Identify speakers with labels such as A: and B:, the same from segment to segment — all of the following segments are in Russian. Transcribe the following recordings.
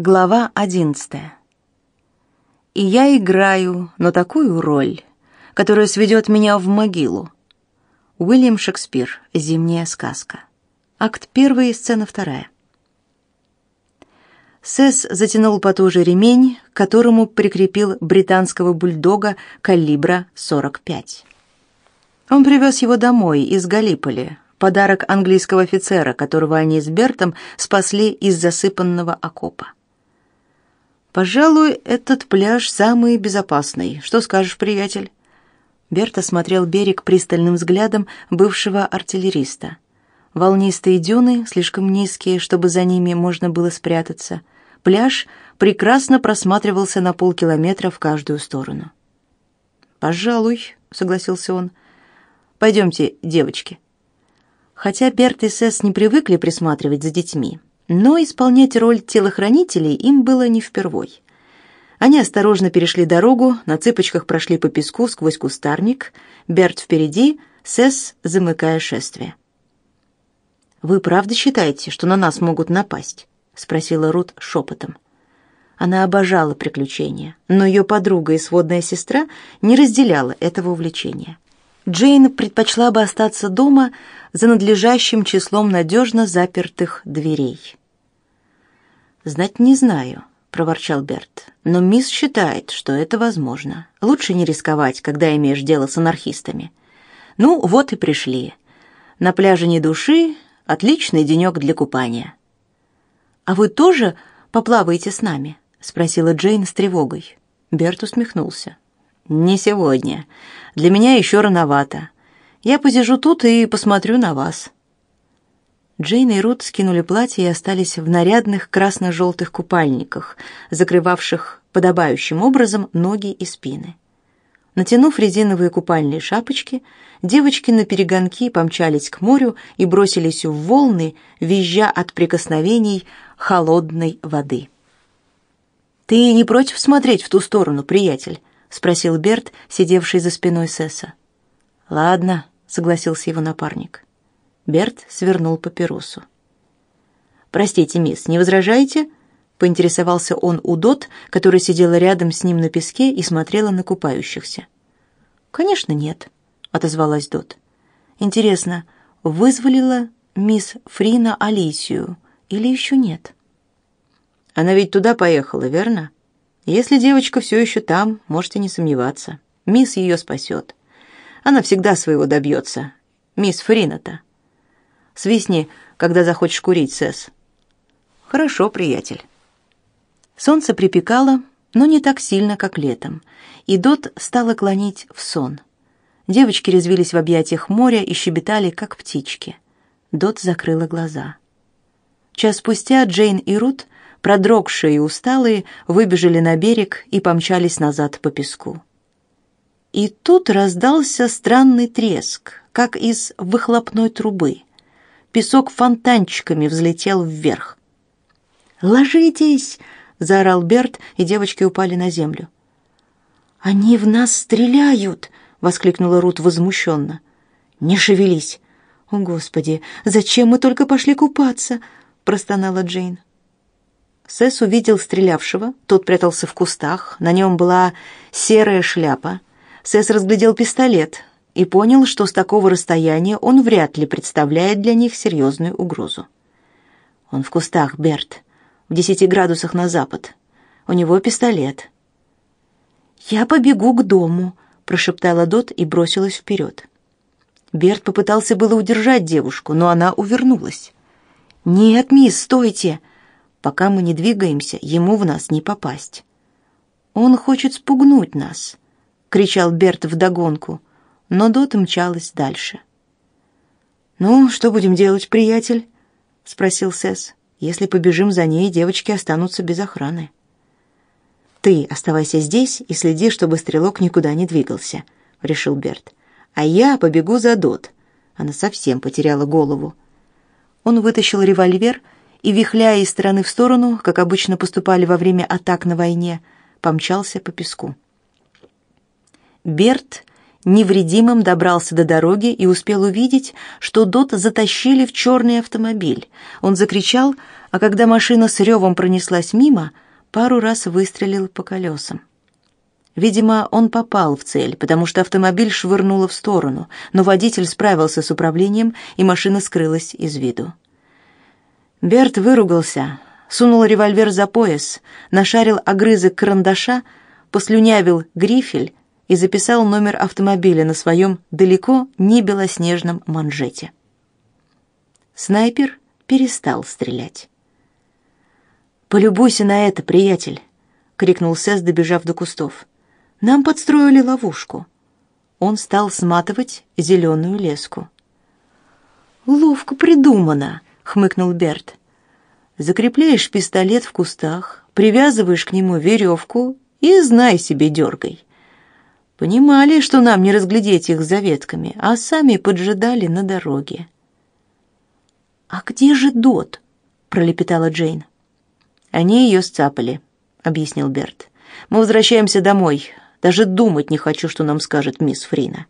A: Глава одиннадцатая. И я играю, но такую роль, которая сведет меня в могилу. Уильям Шекспир. Зимняя сказка. Акт первый, сцена вторая. Сэс затянул потуже ремень, к которому прикрепил британского бульдога калибра 45. Он привез его домой из Галиполи, подарок английского офицера, которого они с Бертом спасли из засыпанного окопа. Пожалуй, этот пляж самый безопасный. Что скажешь, приятель? Берт осмотрел берег пристальным взглядом бывшего артиллериста. Волнистые дюны, слишком низкие, чтобы за ними можно было спрятаться. Пляж прекрасно просматривался на полкилометра в каждую сторону. «Пожалуй», — согласился он. «Пойдемте, девочки». Хотя Берт и Сесс не привыкли присматривать за детьми, но исполнять роль телохранителей им было не впервой. Они осторожно перешли дорогу, на цыпочках прошли по песку сквозь кустарник, Берт впереди, Сесс замыкая шествие. «Вы правда считаете, что на нас могут напасть?» — спросила Рут шепотом. Она обожала приключения, но ее подруга и сводная сестра не разделяла этого увлечения. Джейн предпочла бы остаться дома за надлежащим числом надежно запертых дверей. «Знать не знаю», — проворчал Берт. «Но мисс считает, что это возможно. Лучше не рисковать, когда имеешь дело с анархистами. Ну, вот и пришли. На пляже ни души, отличный денек для купания». «А вы тоже поплаваете с нами?» — спросила Джейн с тревогой. Берт усмехнулся. «Не сегодня. Для меня еще рановато. Я посижу тут и посмотрю на вас». Джейн и Рут скинули платья и остались в нарядных красно-желтых купальниках, закрывавших подобающим образом ноги и спины. Натянув резиновые купальные шапочки, девочки на перегонки помчались к морю и бросились в волны, визжа от прикосновений холодной воды. «Ты не против смотреть в ту сторону, приятель?» — спросил Берт, сидевший за спиной Сесса. «Ладно», — согласился его напарник. Берт свернул папиросу. «Простите, мисс, не возражаете?» — поинтересовался он у Дот, которая сидела рядом с ним на песке и смотрела на купающихся. «Конечно, нет», — отозвалась Дот. «Интересно, вызволила мисс Фрина Алисию или еще нет?» «Она ведь туда поехала, верно? Если девочка все еще там, можете не сомневаться. Мисс ее спасет. Она всегда своего добьется. Мисс Фрина-то». Свистни, когда захочешь курить, Сэс. Хорошо, приятель. Солнце припекало, но не так сильно, как летом, и Дот стала клонить в сон. Девочки резвились в объятиях моря и щебетали, как птички. Дот закрыла глаза. Час спустя Джейн и Рут, продрогшие и усталые, выбежали на берег и помчались назад по песку. И тут раздался странный треск, как из выхлопной трубы песок фонтанчиками взлетел вверх. «Ложитесь!» — заорал Берт, и девочки упали на землю. «Они в нас стреляют!» — воскликнула Рут возмущенно. «Не шевелись!» «О, Господи, зачем мы только пошли купаться?» — простонала Джейн. Сэс увидел стрелявшего, тот прятался в кустах, на нем была серая шляпа. Сэс разглядел пистолет, и понял, что с такого расстояния он вряд ли представляет для них серьезную угрозу. Он в кустах, Берт, в десяти градусах на запад. У него пистолет. «Я побегу к дому», — прошептала Дот и бросилась вперед. Берт попытался было удержать девушку, но она увернулась. «Нет, мисс, стойте! Пока мы не двигаемся, ему в нас не попасть». «Он хочет спугнуть нас», — кричал Берт вдогонку но Дот мчалась дальше. «Ну, что будем делать, приятель?» — спросил Сесс. «Если побежим за ней, девочки останутся без охраны». «Ты оставайся здесь и следи, чтобы стрелок никуда не двигался», — решил Берт. «А я побегу за Дот». Она совсем потеряла голову. Он вытащил револьвер и, вихляя из стороны в сторону, как обычно поступали во время атак на войне, помчался по песку. Берт невредимым добрался до дороги и успел увидеть, что Дот затащили в черный автомобиль. Он закричал, а когда машина с ревом пронеслась мимо, пару раз выстрелил по колесам. Видимо, он попал в цель, потому что автомобиль швырнуло в сторону, но водитель справился с управлением, и машина скрылась из виду. Берт выругался, сунул револьвер за пояс, нашарил огрызок карандаша, послюнявил грифель и записал номер автомобиля на своем далеко не белоснежном манжете. Снайпер перестал стрелять. «Полюбуйся на это, приятель!» — крикнул Сэс, добежав до кустов. Нам подстроили ловушку. Он стал сматывать зеленую леску. «Ловко придумано», — хмыкнул Берт. «Закрепляешь пистолет в кустах, привязываешь к нему веревку и, знай себе, дергай». Понимали, что нам не разглядеть их за ветками, а сами поджидали на дороге. «А где же Дот?» — пролепетала Джейн. «Они ее сцапали», — объяснил Берт. «Мы возвращаемся домой. Даже думать не хочу, что нам скажет мисс Фрина».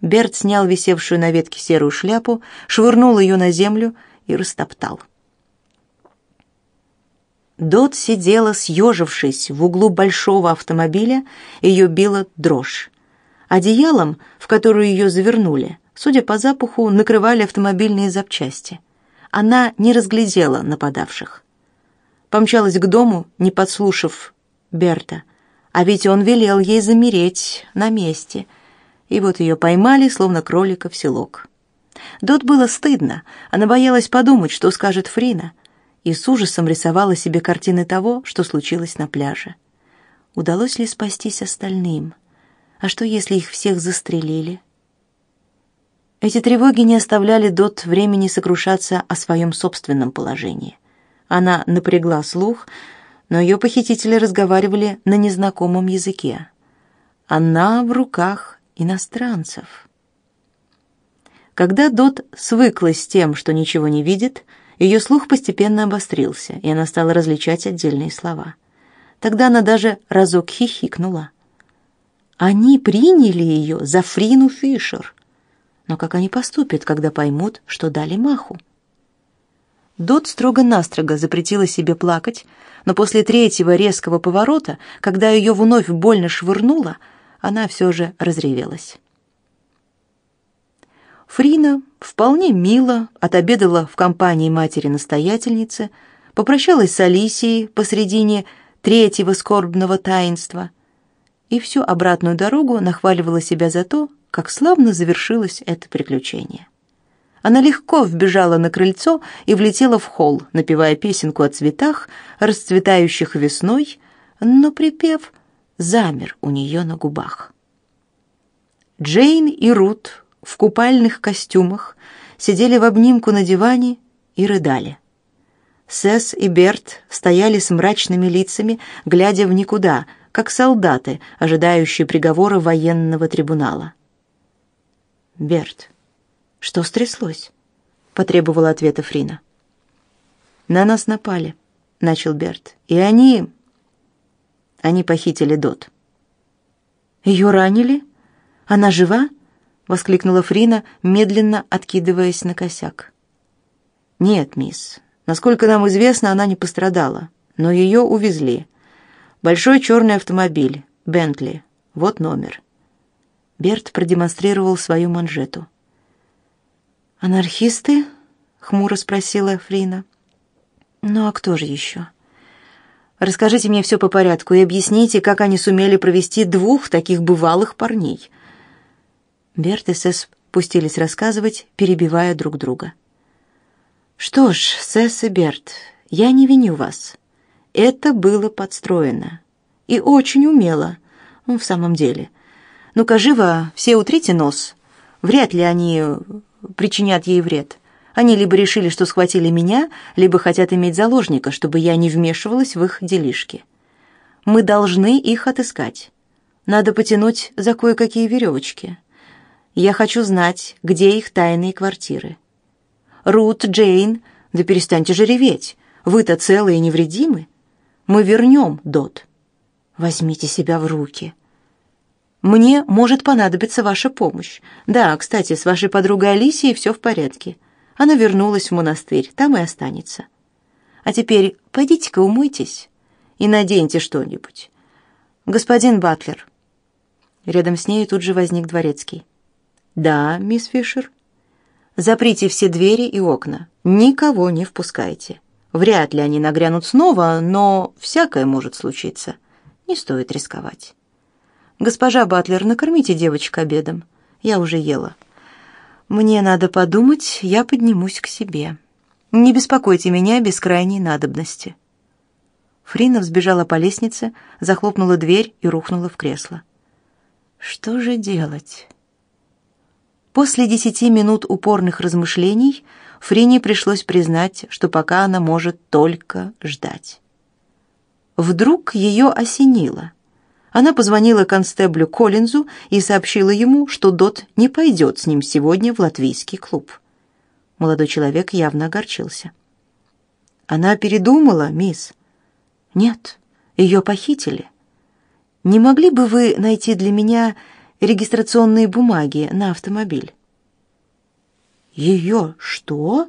A: Берт снял висевшую на ветке серую шляпу, швырнул ее на землю и растоптал. Дот сидела, съежившись в углу большого автомобиля, ее била дрожь. Одеялом, в которое ее завернули, судя по запаху, накрывали автомобильные запчасти. Она не разглядела нападавших. Помчалась к дому, не подслушав Берта — а ведь он велел ей замереть на месте. И вот ее поймали, словно кролика в селок. Дот было стыдно. Она боялась подумать, что скажет Фрина, и с ужасом рисовала себе картины того, что случилось на пляже. Удалось ли спастись остальным? А что, если их всех застрелили? Эти тревоги не оставляли Дот времени сокрушаться о своем собственном положении. Она напрягла слух, но ее похитители разговаривали на незнакомом языке. Она в руках иностранцев. Когда Дот свыклась с тем, что ничего не видит, ее слух постепенно обострился, и она стала различать отдельные слова. Тогда она даже разок хихикнула. Они приняли ее за Фрину Фишер. Но как они поступят, когда поймут, что дали маху? Дот строго-настрого запретила себе плакать, но после третьего резкого поворота, когда ее вновь больно швырнуло, она все же разревелась. Фрина вполне мило отобедала в компании матери-настоятельницы, попрощалась с Алисией посредине третьего скорбного таинства и всю обратную дорогу нахваливала себя за то, как славно завершилось это приключение. Она легко вбежала на крыльцо и влетела в холл, напевая песенку о цветах, расцветающих весной, но припев замер у нее на губах. Джейн и Рут в купальных костюмах сидели в обнимку на диване и рыдали. Сесс и Берт стояли с мрачными лицами, глядя в никуда, как солдаты, ожидающие приговора военного трибунала. «Берт, что стряслось? потребовала ответа Фрина. На нас напали, начал Берт. И они они похитили Дот. Ее ранили? Она жива? Воскликнула Фрина, медленно откидываясь на косяк. Нет, мисс. Насколько нам известно, она не пострадала, но ее увезли. Большой черный автомобиль, Бентли. Вот номер. Берт продемонстрировал свою манжету. «Анархисты?» — хмуро спросила Фрина. «Ну а кто же еще?» «Расскажите мне все по порядку и объясните, как они сумели провести двух таких бывалых парней». Берт и Сесс пустились рассказывать, перебивая друг друга. «Что ж, Сесс и Берт, я не виню вас. Это было подстроено. И очень умело, ну, в самом деле. Ну-ка, живо, все утрите нос. Вряд ли они причинят ей вред. Они либо решили, что схватили меня, либо хотят иметь заложника, чтобы я не вмешивалась в их делишки. Мы должны их отыскать. Надо потянуть за кое-какие веревочки. Я хочу знать, где их тайные квартиры. Рут, Джейн, да перестаньте же реветь. Вы-то целы и невредимы. Мы вернем Дот. Возьмите себя в руки. Мне может понадобиться ваша помощь. Да, кстати, с вашей подругой Алисией все в порядке. Она вернулась в монастырь, там и останется. А теперь пойдите-ка умойтесь и наденьте что-нибудь. Господин Батлер». Рядом с ней тут же возник дворецкий. «Да, мисс Фишер». «Заприте все двери и окна. Никого не впускайте. Вряд ли они нагрянут снова, но всякое может случиться. Не стоит рисковать». «Госпожа Батлер, накормите девочек обедом. Я уже ела». «Мне надо подумать, я поднимусь к себе. Не беспокойте меня без крайней надобности». Фрина взбежала по лестнице, захлопнула дверь и рухнула в кресло. «Что же делать?» После десяти минут упорных размышлений Фрине пришлось признать, что пока она может только ждать. Вдруг ее осенило. Она позвонила констеблю Коллинзу и сообщила ему, что Дот не пойдет с ним сегодня в латвийский клуб. Молодой человек явно огорчился. «Она передумала, мисс?» «Нет, ее похитили. Не могли бы вы найти для меня регистрационные бумаги на автомобиль?» «Ее что?»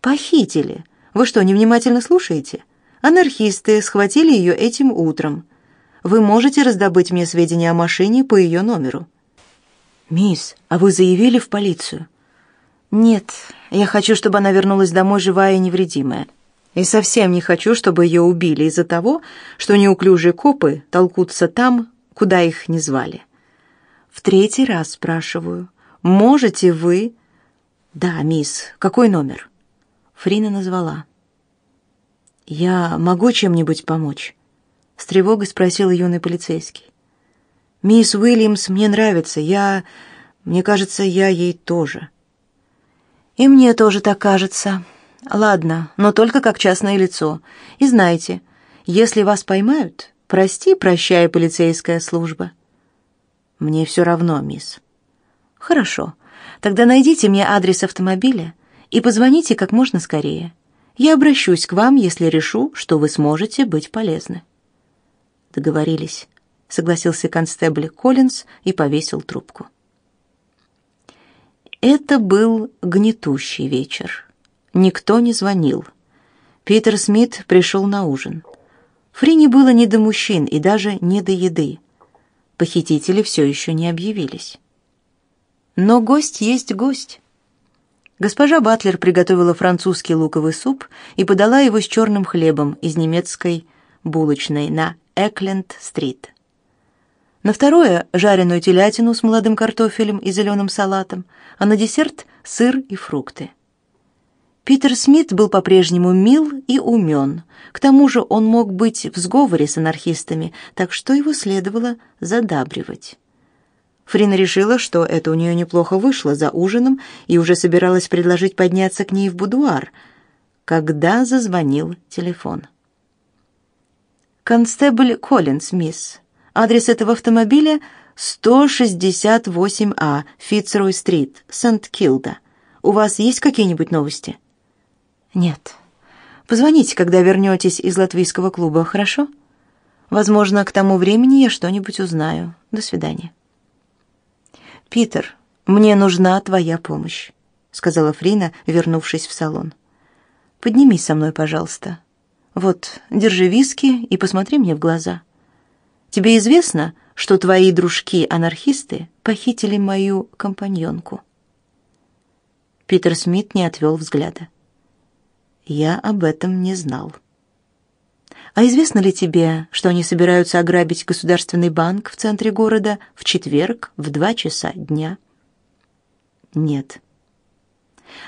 A: «Похитили. Вы что, невнимательно слушаете? Анархисты схватили ее этим утром вы можете раздобыть мне сведения о машине по ее номеру». «Мисс, а вы заявили в полицию?» «Нет, я хочу, чтобы она вернулась домой живая и невредимая. И совсем не хочу, чтобы ее убили из-за того, что неуклюжие копы толкутся там, куда их не звали. В третий раз спрашиваю, можете вы...» «Да, мисс, какой номер?» Фрина назвала. «Я могу чем-нибудь помочь?» С тревогой спросил юный полицейский. «Мисс Уильямс мне нравится. Я... Мне кажется, я ей тоже». «И мне тоже так кажется. Ладно, но только как частное лицо. И знаете, если вас поймают, прости, прощай, полицейская служба». «Мне все равно, мисс». «Хорошо. Тогда найдите мне адрес автомобиля и позвоните как можно скорее. Я обращусь к вам, если решу, что вы сможете быть полезны». Договорились, согласился констебль Коллинз и повесил трубку. Это был гнетущий вечер. Никто не звонил. Питер Смит пришел на ужин. Фрине было не до мужчин и даже не до еды. Похитители все еще не объявились. Но гость есть гость. Госпожа Батлер приготовила французский луковый суп и подала его с черным хлебом из немецкой булочной на Экленд-стрит. На второе — жареную телятину с молодым картофелем и зеленым салатом, а на десерт — сыр и фрукты. Питер Смит был по-прежнему мил и умен. К тому же он мог быть в сговоре с анархистами, так что его следовало задабривать. Фрина решила, что это у нее неплохо вышло за ужином и уже собиралась предложить подняться к ней в будуар, когда зазвонил телефон. «Констебль Коллинз, мисс. Адрес этого автомобиля 168А, Фицрой-стрит, Сент-Килда. У вас есть какие-нибудь новости?» «Нет. Позвоните, когда вернетесь из латвийского клуба, хорошо? Возможно, к тому времени я что-нибудь узнаю. До свидания». «Питер, мне нужна твоя помощь», — сказала Фрина, вернувшись в салон. «Поднимись со мной, пожалуйста. Вот, держи виски и посмотри мне в глаза. Тебе известно, что твои дружки-анархисты похитили мою компаньонку?» Питер Смит не отвел взгляда. «Я об этом не знал». «А известно ли тебе, что они собираются ограбить государственный банк в центре города в четверг в два часа дня?» «Нет».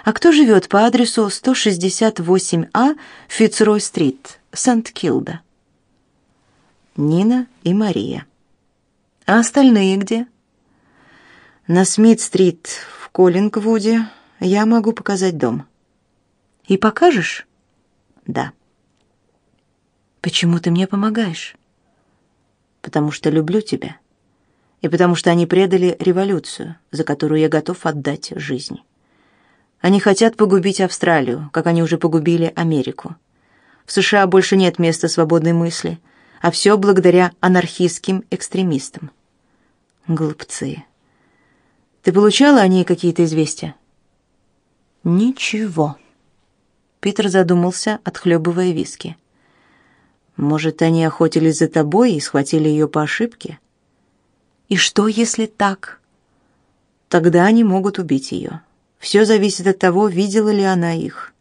A: А кто живет по адресу 168А Фицрой-стрит, Сент-Килда? Нина и Мария. А остальные где? На Смит-стрит в Коллингвуде я могу показать дом. И покажешь? Да. Почему ты мне помогаешь? Потому что люблю тебя. И потому что они предали революцию, за которую я готов отдать жизнь. Они хотят погубить Австралию, как они уже погубили Америку. В США больше нет места свободной мысли, а все благодаря анархистским экстремистам. Глупцы. Ты получала о ней какие-то известия? Ничего. Питер задумался, отхлебывая виски. Может, они охотились за тобой и схватили ее по ошибке? И что, если так? Тогда они могут убить ее. Все зависит от того, видела ли она их.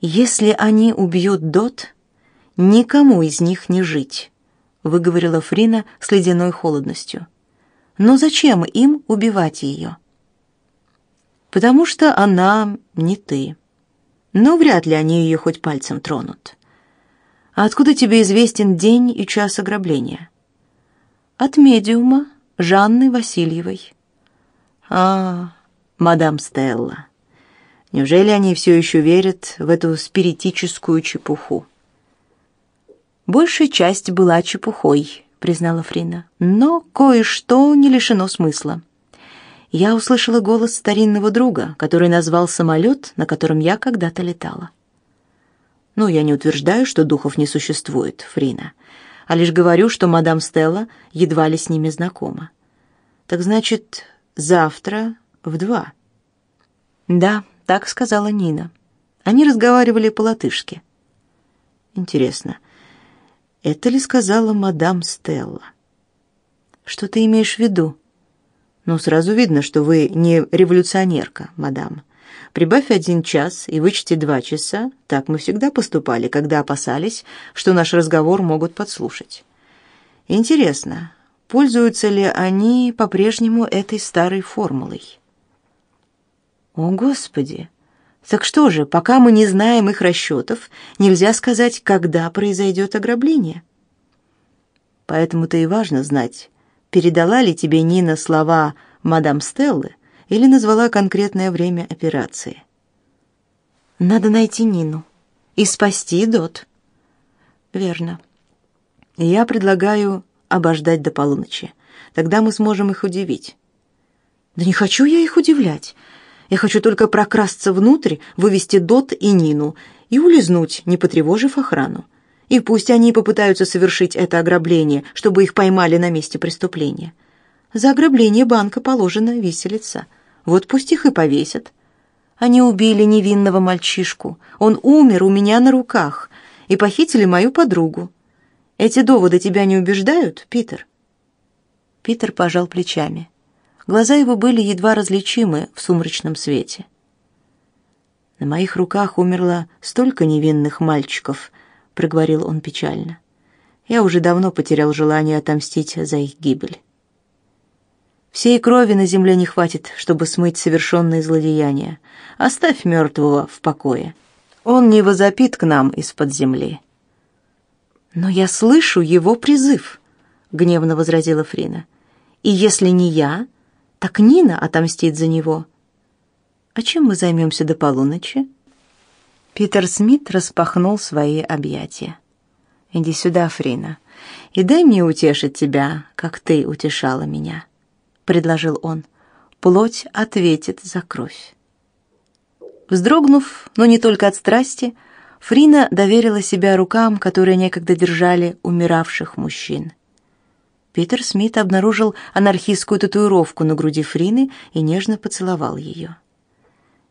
A: Если они убьют Дот, никому из них не жить, выговорила Фрина с ледяной холодностью. Но зачем им убивать ее? Потому что она не ты. Но вряд ли они ее хоть пальцем тронут. А откуда тебе известен день и час ограбления? От медиума Жанны Васильевой. А, мадам Стелла. Неужели они все еще верят в эту спиритическую чепуху? Большая часть была чепухой, признала Фрина. Но кое-что не лишено смысла. Я услышала голос старинного друга, который назвал самолет, на котором я когда-то летала. Ну, я не утверждаю, что духов не существует, Фрина, а лишь говорю, что мадам Стелла едва ли с ними знакома. Так значит, завтра в два. Да, так сказала Нина. Они разговаривали по-латышски. Интересно, это ли сказала мадам Стелла? Что ты имеешь в виду? Ну, сразу видно, что вы не революционерка, мадам. Прибавь один час и вычти два часа. Так мы всегда поступали, когда опасались, что наш разговор могут подслушать. Интересно, пользуются ли они по-прежнему этой старой формулой? О, Господи! Так что же, пока мы не знаем их расчетов, нельзя сказать, когда произойдет ограбление. Поэтому-то и важно знать, передала ли тебе Нина слова мадам Стеллы, или назвала конкретное время операции. Надо найти Нину и спасти Дот. Верно. Я предлагаю обождать до полуночи. Тогда мы сможем их удивить. Да не хочу я их удивлять. Я хочу только прокрасться внутрь, вывести Дот и Нину и улизнуть, не потревожив охрану. И пусть они попытаются совершить это ограбление, чтобы их поймали на месте преступления. За ограбление банка положена виселица. Вот пусть их и повесят. Они убили невинного мальчишку. Он умер у меня на руках и похитили мою подругу. Эти доводы тебя не убеждают, Питер? Питер пожал плечами. Глаза его были едва различимы в сумрачном свете. На моих руках умерло столько невинных мальчиков, проговорил он печально. Я уже давно потерял желание отомстить за их гибель. Всей крови на земле не хватит, чтобы смыть совершенные злодеяния. Оставь мертвого в покое. Он не возопит к нам из-под земли. Но я слышу его призыв, гневно возразила Фрина. И если не я, так Нина отомстит за него. А чем мы займемся до полуночи? Питер Смит распахнул свои объятия. Иди сюда, Фрина, и дай мне утешить тебя, как ты утешала меня предложил он. Плоть ответит за кровь. Вздрогнув, но не только от страсти, Фрина доверила себя рукам, которые некогда держали умиравших мужчин. Питер Смит обнаружил анархистскую татуировку на груди Фрины и нежно поцеловал ее.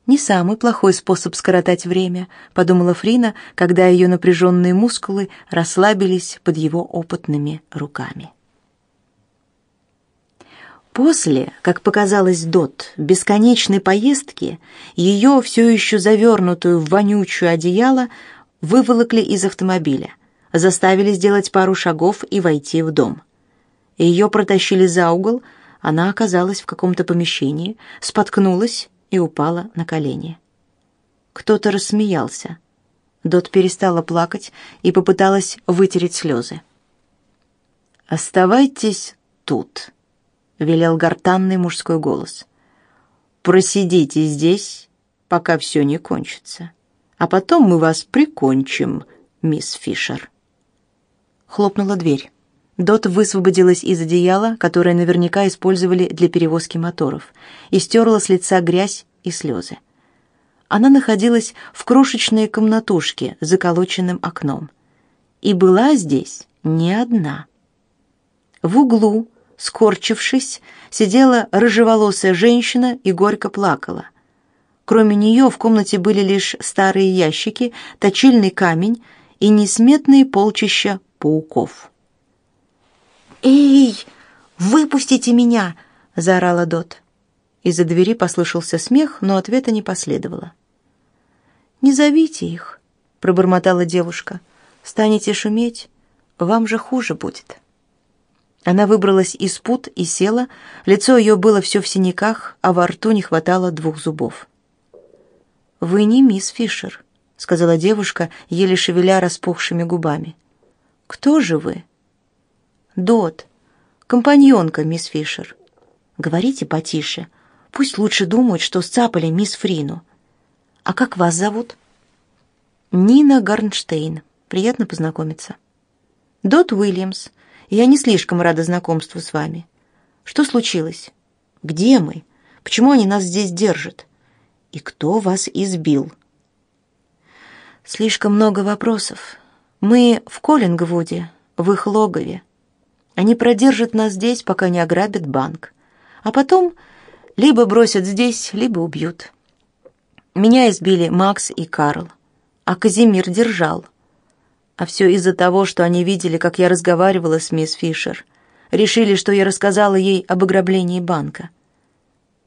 A: Не самый плохой способ скоротать время, подумала Фрина, когда ее напряженные мускулы расслабились под его опытными руками. После, как показалось Дот, бесконечной поездки, ее все еще завернутую в вонючее одеяло выволокли из автомобиля, заставили сделать пару шагов и войти в дом. Ее протащили за угол, она оказалась в каком-то помещении, споткнулась и упала на колени. Кто-то рассмеялся. Дот перестала плакать и попыталась вытереть слезы. «Оставайтесь тут», — велел гортанный мужской голос. «Просидите здесь, пока все не кончится, а потом мы вас прикончим, мисс Фишер». Хлопнула дверь. Дот высвободилась из одеяла, которое наверняка использовали для перевозки моторов, и стерла с лица грязь и слезы. Она находилась в крошечной комнатушке с заколоченным окном. И была здесь не одна. В углу, скорчившись, сидела рыжеволосая женщина и горько плакала. Кроме нее в комнате были лишь старые ящики, точильный камень и несметные полчища пауков. «Эй, выпустите меня!» — заорала Дот. Из-за двери послышался смех, но ответа не последовало. «Не зовите их», — пробормотала девушка. «Станете шуметь, вам же хуже будет». Она выбралась из пут и села, лицо ее было все в синяках, а во рту не хватало двух зубов. «Вы не мисс Фишер», — сказала девушка, еле шевеля распухшими губами. «Кто же вы?» «Дот, компаньонка мисс Фишер». «Говорите потише. Пусть лучше думают, что сцапали мисс Фрину. А как вас зовут?» «Нина Гарнштейн. Приятно познакомиться». «Дот Уильямс. Я не слишком рада знакомству с вами. Что случилось? Где мы? Почему они нас здесь держат?» И кто вас избил? Слишком много вопросов. Мы в Коллингвуде, в их логове. Они продержат нас здесь, пока не ограбят банк. А потом либо бросят здесь, либо убьют. Меня избили Макс и Карл, а Казимир держал. А все из-за того, что они видели, как я разговаривала с мисс Фишер. Решили, что я рассказала ей об ограблении банка.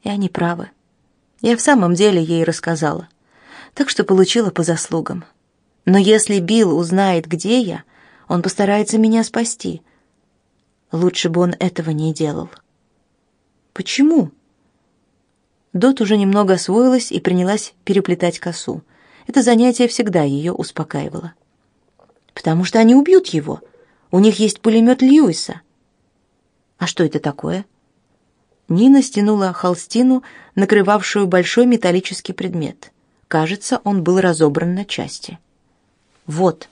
A: И они правы. Я в самом деле ей рассказала, так что получила по заслугам. Но если Билл узнает, где я, он постарается меня спасти. Лучше бы он этого не делал. Почему? Дот уже немного освоилась и принялась переплетать косу. Это занятие всегда ее успокаивало. Потому что они убьют его. У них есть пулемет Льюиса. А что это такое? Нина стянула холстину, накрывавшую большой металлический предмет. Кажется, он был разобран на части. Вот.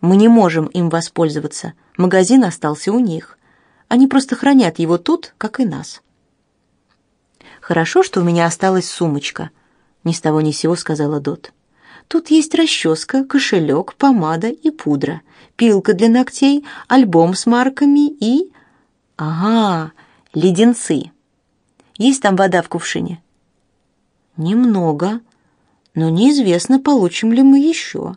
A: Мы не можем им воспользоваться. Магазин остался у них. Они просто хранят его тут, как и нас. Хорошо, что у меня осталась сумочка, ни с того ни сего сказала Дот. Тут есть расческа, кошелек, помада и пудра, пилка для ногтей, альбом с марками и... Ага, леденцы. Есть там вода в кувшине?» «Немного, но неизвестно, получим ли мы еще».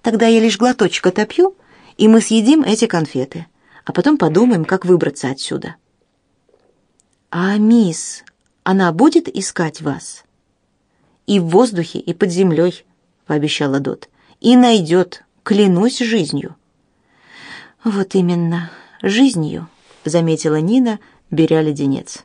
A: «Тогда я лишь глоточек отопью, и мы съедим эти конфеты, а потом подумаем, как выбраться отсюда». «А мисс, она будет искать вас?» «И в воздухе, и под землей», — пообещала Дот. «И найдет, клянусь жизнью». «Вот именно, жизнью», — заметила Нина, беря леденец.